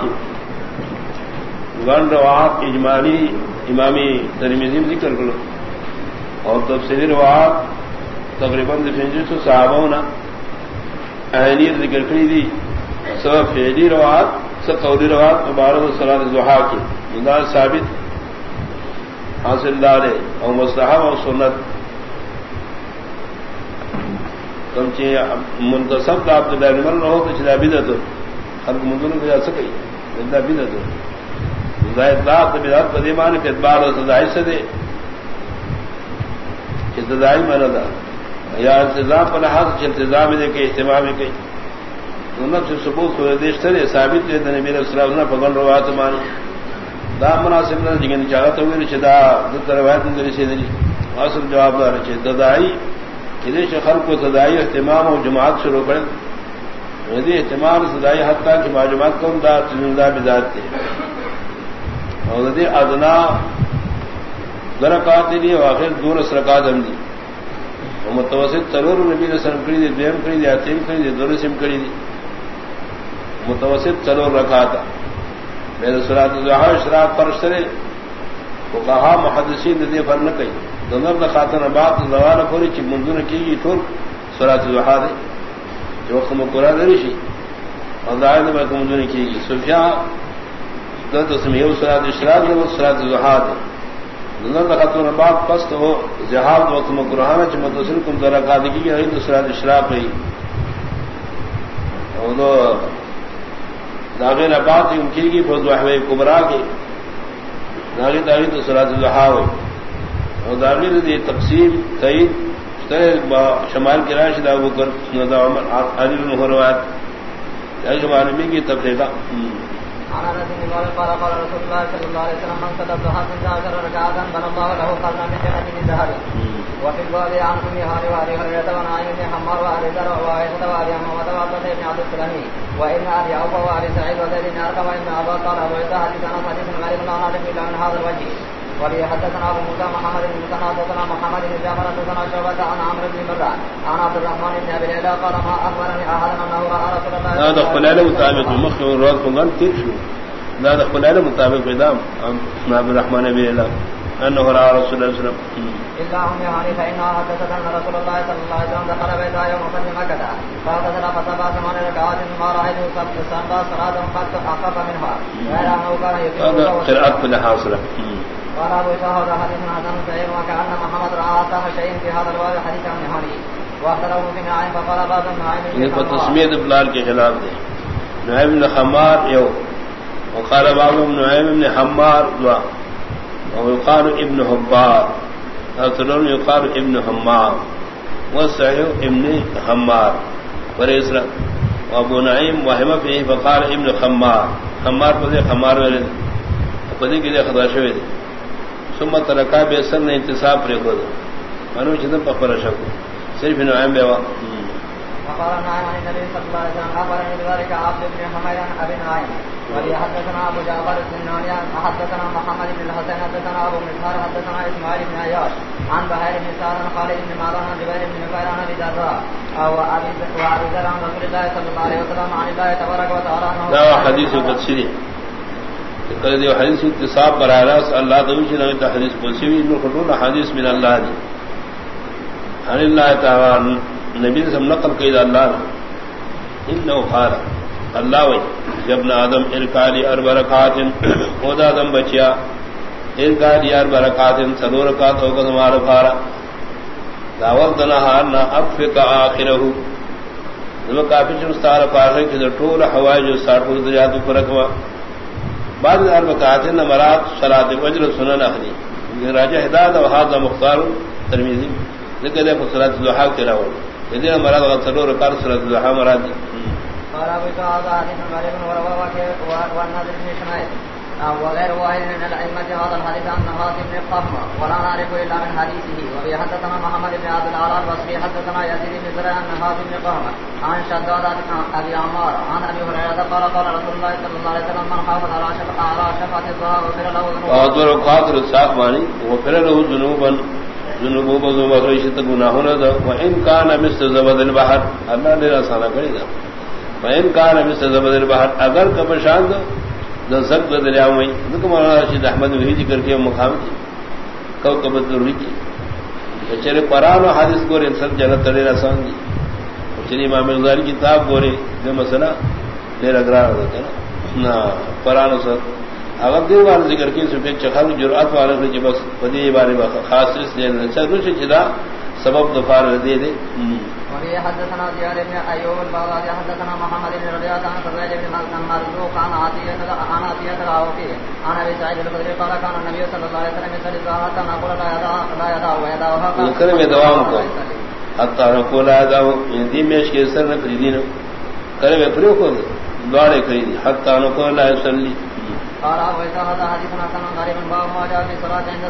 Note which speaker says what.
Speaker 1: کی گن روات اجمالی امامی ترمیزیم ذکر کرو اور تفصیلی روات تقریباً تو صحابہ نا اہلیت ذکر کری دی سب فیلی روات سب قولی روات مبارک سلاد زحا کی۔ مدار ثابت، حاصل دار اور مستحب اور سنت۔ کم چی منتصب کا آپ مل رہو تو چلا بھی دے تو۔ ہر مندر کو جا سکے بھی دے تو۔ قدیمان کے اعتبار اور سزائی سے دے۔ ابتدائی میں نہ یا انتظام پر لحاظ سے انتظام دے کے اجتماع میں کئی دونوں سے ثبوت ہوئے دیش تھے ثابت ہے میرے اسلام نہ پکڑ رہا تو مانی دا مناسب نہ جگہ چاہت ہوئے چدا روایت سے اصل جواب دار چی ددائی ادھر خلق کو تدائی اہتمام اور جماعت شروع کریں یدی اہتمام سدائی حد تک کہ معجمات کم دا چنندہ بدار تھے۔ اور یدی ادنا درکات دی اور آخر دور سرکات ہم دی۔ اور متوسط ترور نبی نے سرم کری دی دیم کری دی، آتیم کری دی دور سم کری دی۔ متوسط ترور رکھا تھا میرے سرات شراب پر سرے وہ کہا محدثین ندی پر نہ کہی۔ دونوں کا خاتون بات زوال پوری چی منظور کی گی ٹھوک سرات زحا دے جو وقت مکرا دے رشی اور دائر میں منظور کی گی سفیا سمیع سرات اشراق نے وہ سرات زحا دے دونوں کا خاتون بات پست ہو جہاد وقت مکرہانہ چ متصل کم ذرا کا دے گی تو سرات اشراق رہی اور داغیر آباد ان کی گی فوج کبرا کی داغی داغی تو سرات زحا ہوئی اور داغیر دی تقسیم تعید شمال کی راشد ابو کر علی المحروات شمال میں کی تفریقہ
Speaker 2: وفي الباب عن ام هاني وابي هريره ونعيم بن حمار وابي ذر وعائشه وابي محمد وعبد بن عبد السلمي وان ابي عوف وابي سعيد وزيد بن ارقم وابن عباس قال ابو عيسى حديث غريب لا نعرف الا من هذا الوجه ولي حدثنا ابو موسى محمد بن مسنى حدثنا محمد بن جعفر حدثنا شعبة عن عمرو بن مرة عن عبد الرحمن بن ابي ليلى قال ما اخبرني احد انه راى رسول الله
Speaker 1: هذا خلال مطابق المخ والرواد فقال كيف شو. هذا خلال مطابق قدام عبد الرحمن بن ليلى انه راى رسول الله صلى الله عليه وسلم.
Speaker 2: الا ام يعني فانها حدثت ان رسول الله صلى الله عليه وسلم دخل بيتها يوم فتح مكه فاغتسل فصبى ثمان ركعات ما رايته سبت صلى صلاه قد اخف منها. غير انه كان يتوب
Speaker 1: قراءه كل حاصله
Speaker 2: قال ابو اسحاق هذا حديث حسن صحيح وكان محمد راى اصح شيء في هذا الباب حديث عن نهاري واختلفوا في نعيم فقال بعض النعيم
Speaker 1: یہ تسمیت ابلال کے خلاف دے۔ نعیم بن حمار یو، وقال بعض نعیم بن حمار دعا ويقال ابن حبار اثرون يقال ابن حمار والصحيح ابن حمار ورسل وابو نعيم وهم فيه فقال ابن خمار خمار پدے خمار ولد پدے کے لیے خدا شوی ثم ترکا بے سر نے انتصاب پر کو دو۔ انو چدن پپر شکو۔ صرف نعیم بیوا
Speaker 2: وقال نعيم عن النبي صلى الله عليه وسلم أخبرني بذلك عبد بن حمير عن أبي نعيم ولي حدثنا أبو جعفر السناني حدثنا محمد بن الحسين حدثنا أبو مسهر حدثنا إسماعيل بن عياش عن بهير بن سعد عن خالد بن معدان عن جبير بن نفير عن أبي ذر أو أبي ذر عن رسول الله صلى الله عليه وسلم عن الله تبارك وتعالى أنه
Speaker 1: لا حديث قدسي دیو حدیث اتصاب براہ راست اللہ دوشی نوی تا حدیث قدسی وی خطول حدیث من اللہ جی۔ دی حن اللہ تعالی نبی سم نقل قید اللہ انہو خارا اللہ وی جبن آدم ارکالی اربرکات خود آدم بچیا، ارکالی اربرکات سلو رکات ہوگا تمہارا خارا دعوت دنہارنا افق آخرہو۔ دلو کافی چمستار پاہر کی در طول حوائی جو ساٹھ ہوئی دریاتو پر رکھوا۔ بعد اربکات مرات صلاة وجر سنن، اخلی۔ راجہ ہدایت و حاضر مختار ترمیزی ذکر دے صلاة الضحا کے راول یدی مراد غسلو رکار صلاة الضحا مراد۔ دی
Speaker 2: قال ابو سعد حديث غريب ورواه والنادر بن شمائل وغير واحد من الأئمة هذا الحديث عن نهاس بن قهم ولا نعرف إلا من حديثه. وفي حدثنا محمد بن عبد الأعلى البصري حدثنا يزيد بن زرع عن نهاس بن قهم عن شداد عن أبي عمار عن أبي هريرة قال قال رسول الله صلى الله عليه وسلم من حافظ على شفعة الظهر وفر له ذنوبا
Speaker 1: وأدور قاتل الساق ماني. وفر له ذنوبا. ذنوبا بذنوبا خريشة گناهنا وإن كان مثل زبد البحر الله لرسانا قريدا فین کان ابھی سے زبر باہر اگر کب شاند زب دریا ہوئی مولانا رشید احمد وہی جی ذکر کے مقام کی. کو کب ضروری کی. چلے قرآن و حادث گورے سب جنت تڑے رسان دی چلی امام غزالی کتاب گورے جو مسئلہ دیر اگرار ہوتا ہے نا. قرآن و سب اگر دیر والے ذکر کی سفید چخر جرات والے سے جی، بس بدی بارے خاص اس لیے چدا اچھا، سبب دفار دے دے.
Speaker 2: وفي حدثنا زياد بن ايوب البغدادي حدثنا محمد بن ربيعه عن سويد مرزوق عن عطيه عن العوفي عن سعيد الخدري قال كان النبي صلى الله عليه وسلم يصلي الظهر حتى نقول لا يدع لا يدع ويدعها
Speaker 1: دوام کو حتى نقول لا يدع کے سر نہ خریدین پریو کو دوڑے خریدی حتى نقول لا يصلي
Speaker 2: قال هذا باب ما جاء في عند